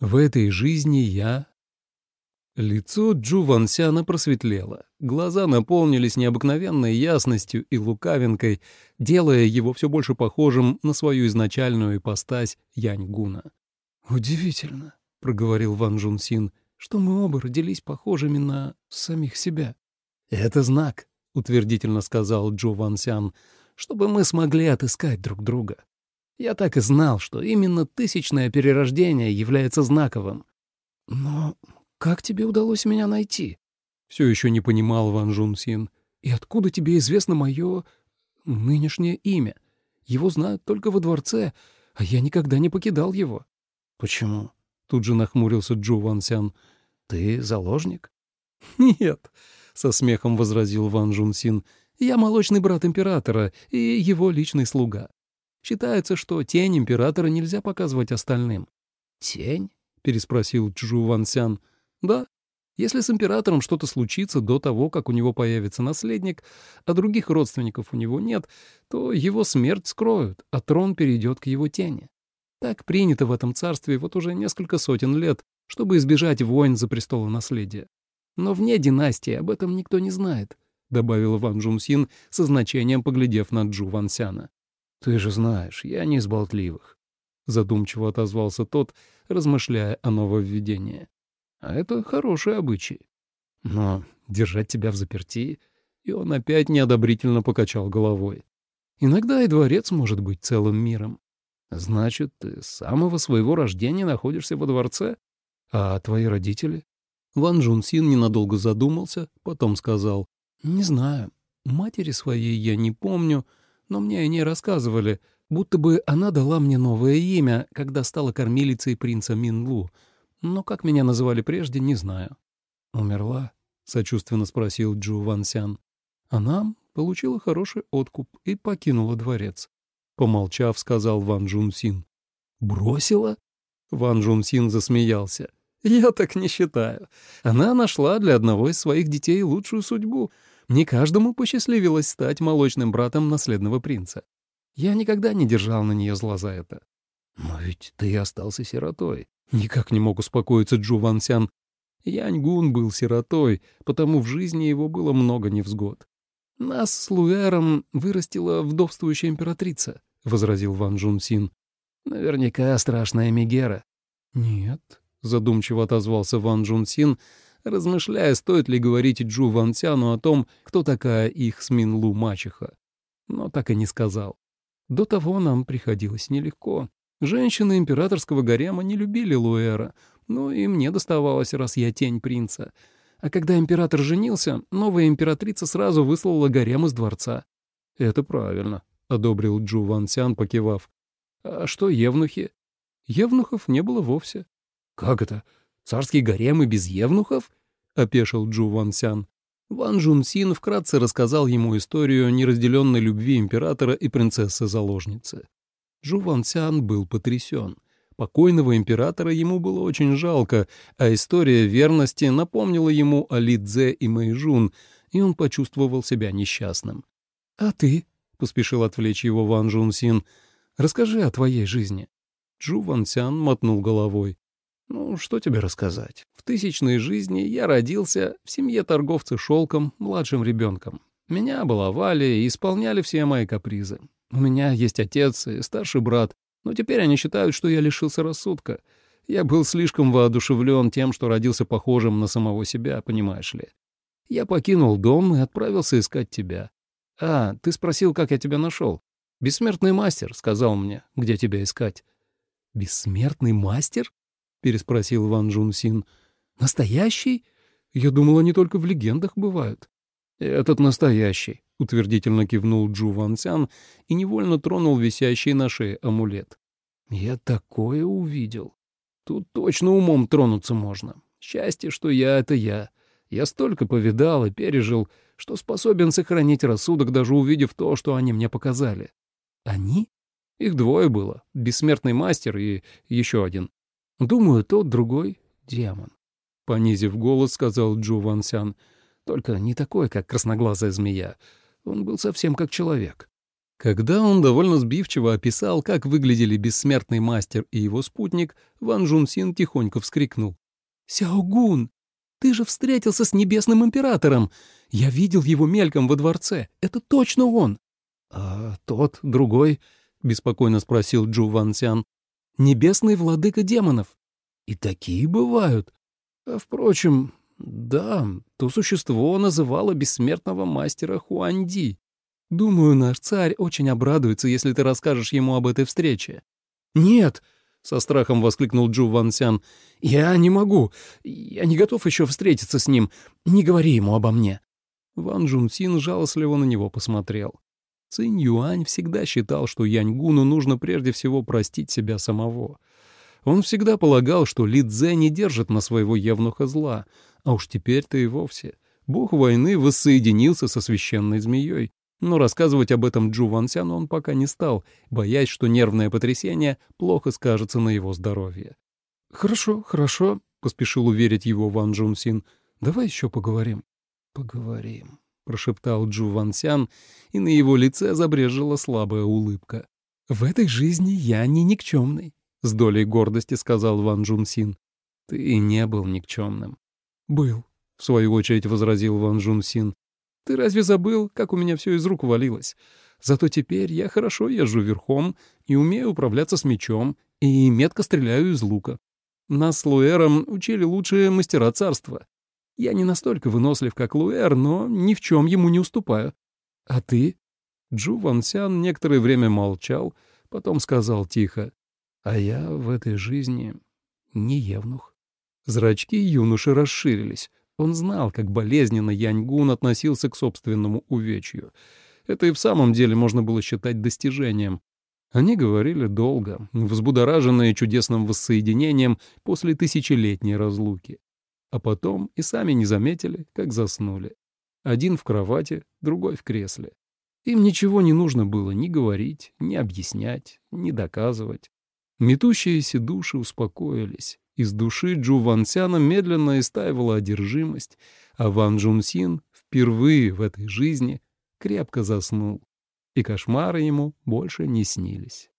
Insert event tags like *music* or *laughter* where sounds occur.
В этой жизни я Лицо Джу Вансяна просветлело, глаза наполнились необыкновенной ясностью и лукавинкой, делая его все больше похожим на свою изначальную ипостась Янь-Гуна. «Удивительно», — проговорил Ван Жун Син, — «что мы оба родились похожими на самих себя». «Это знак», — утвердительно сказал Джу Вансян, — «чтобы мы смогли отыскать друг друга. Я так и знал, что именно тысячное перерождение является знаковым». «Но как тебе удалось меня найти?» Все еще не понимал Ван Жун Син. «И откуда тебе известно мое нынешнее имя? Его знают только во дворце, а я никогда не покидал его». «Почему?» — тут же нахмурился Джу Ван Сян. «Ты заложник?» *laughs* «Нет», — со смехом возразил Ван Жун Син. «Я молочный брат императора и его личный слуга. Считается, что тень императора нельзя показывать остальным». «Тень?» — переспросил Джу Ван Сян. Да, если с императором что-то случится до того, как у него появится наследник, а других родственников у него нет, то его смерть скроют, а трон перейдет к его тени. Так принято в этом царстве вот уже несколько сотен лет, чтобы избежать войн за престолонаследие. Но вне династии об этом никто не знает, — добавил Ван Джунсин со значением, поглядев на Джу Вансяна. — Ты же знаешь, я не из болтливых, — задумчиво отозвался тот, размышляя о нововведении. А это хороший обычай. Но держать тебя в заперти... И он опять неодобрительно покачал головой. Иногда и дворец может быть целым миром. Значит, ты с самого своего рождения находишься во дворце? А твои родители? Ван Джун Син ненадолго задумался, потом сказал. Не знаю. Матери своей я не помню, но мне о ней рассказывали, будто бы она дала мне новое имя, когда стала кормилицей принца Минлу — но как меня называли прежде, не знаю. «Умерла?» — сочувственно спросил Джу Ван Сян. Она получила хороший откуп и покинула дворец. Помолчав, сказал Ван Джун Син. «Бросила?» Ван Джун Син засмеялся. «Я так не считаю. Она нашла для одного из своих детей лучшую судьбу. Не каждому посчастливилось стать молочным братом наследного принца. Я никогда не держал на нее зла за это. Но ведь ты остался сиротой. Никак не мог успокоиться Джу Вансян. Яньгун был сиротой, потому в жизни его было много невзгод. «Нас с Луэром вырастила вдовствующая императрица», — возразил Ван Джун Син. «Наверняка страшная Мегера». «Нет», — задумчиво отозвался Ван Джун Син, размышляя, стоит ли говорить Джу Вансяну о том, кто такая их с Минлу мачеха. Но так и не сказал. До того нам приходилось нелегко. Женщины императорского гарема не любили Луэра, но и мне доставалось, раз я тень принца. А когда император женился, новая императрица сразу выслала гарем из дворца. «Это правильно», — одобрил Джу Ван Сян, покивав. «А что евнухи?» «Евнухов не было вовсе». «Как это? Царский гарем и без евнухов?» — опешил Джу Ван Сян. Ван Жун Син вкратце рассказал ему историю неразделенной любви императора и принцессы-заложницы. Жу Ван Цян был потрясен. Покойного императора ему было очень жалко, а история верности напомнила ему о Ли Цзэ и Мэйжун, и он почувствовал себя несчастным. «А ты?» — поспешил отвлечь его Ван Жун Син. «Расскажи о твоей жизни». Джу Ван Цян мотнул головой. «Ну, что тебе рассказать? В тысячной жизни я родился в семье торговца шелком, младшим ребенком. Меня баловали и исполняли все мои капризы. У меня есть отец и старший брат, но теперь они считают, что я лишился рассудка. Я был слишком воодушевлен тем, что родился похожим на самого себя, понимаешь ли. Я покинул дом и отправился искать тебя. А, ты спросил, как я тебя нашел. Бессмертный мастер сказал мне, где тебя искать. Бессмертный мастер? Переспросил Ван Джун Син. Настоящий? Я думал, они только в легендах бывают. Этот настоящий. — утвердительно кивнул Джу Ван Цян и невольно тронул висящий на шее амулет. «Я такое увидел. Тут точно умом тронуться можно. Счастье, что я — это я. Я столько повидал и пережил, что способен сохранить рассудок, даже увидев то, что они мне показали. Они? Их двое было. Бессмертный мастер и еще один. Думаю, тот другой — демон. Понизив голос, сказал Джу Ван Сян. Только не такой, как красноглазая змея. Он был совсем как человек. Когда он довольно сбивчиво описал, как выглядели бессмертный мастер и его спутник, Ван Жун Син тихонько вскрикнул. «Сяогун, ты же встретился с небесным императором! Я видел его мельком во дворце. Это точно он!» «А тот, другой?» — беспокойно спросил Джу Ван Сян. «Небесный владыка демонов». «И такие бывают. А, впрочем, да, то существо называло бессмертного мастера Хуанди. Думаю, наш царь очень обрадуется, если ты расскажешь ему об этой встрече». «Нет!» — со страхом воскликнул Джу Ван Сян. «Я не могу. Я не готов еще встретиться с ним. Не говори ему обо мне». Ван Джун Син жалостливо на него посмотрел. Цинь Юань всегда считал, что Яньгуну нужно прежде всего простить себя самого. Он всегда полагал, что Ли Цзэ не держит на своего евнуха зла, а уж теперь-то и вовсе. Бог войны воссоединился со священной змеей. Но рассказывать об этом Джу Вансяну он пока не стал, боясь, что нервное потрясение плохо скажется на его здоровье. «Хорошо, хорошо», — поспешил уверить его Ван Джун Син. «Давай еще поговорим». «Поговорим», — прошептал Джу Вансян, и на его лице забрежила слабая улыбка. «В этой жизни я не никчемный», — с долей гордости сказал Ван Джун Син. «Ты не был никчемным». «Был», — в свою очередь возразил Ван Джун Син. Ты разве забыл, как у меня все из рук валилось? Зато теперь я хорошо езжу верхом и умею управляться с мечом, и метко стреляю из лука. Нас с Луэром учили лучшие мастера царства. Я не настолько вынослив, как Луэр, но ни в чем ему не уступаю. А ты?» Джу Ван Сян некоторое время молчал, потом сказал тихо. «А я в этой жизни не евнух». Зрачки юноши расширились. Он знал, как болезненно Яньгун относился к собственному увечью. Это и в самом деле можно было считать достижением. Они говорили долго, взбудораженные чудесным воссоединением после тысячелетней разлуки. А потом и сами не заметили, как заснули. Один в кровати, другой в кресле. Им ничего не нужно было ни говорить, ни объяснять, ни доказывать. Метущиеся души успокоились, из души Джу Вансяна медленно истаивала одержимость, а Ван Джунсин впервые в этой жизни крепко заснул, и кошмары ему больше не снились.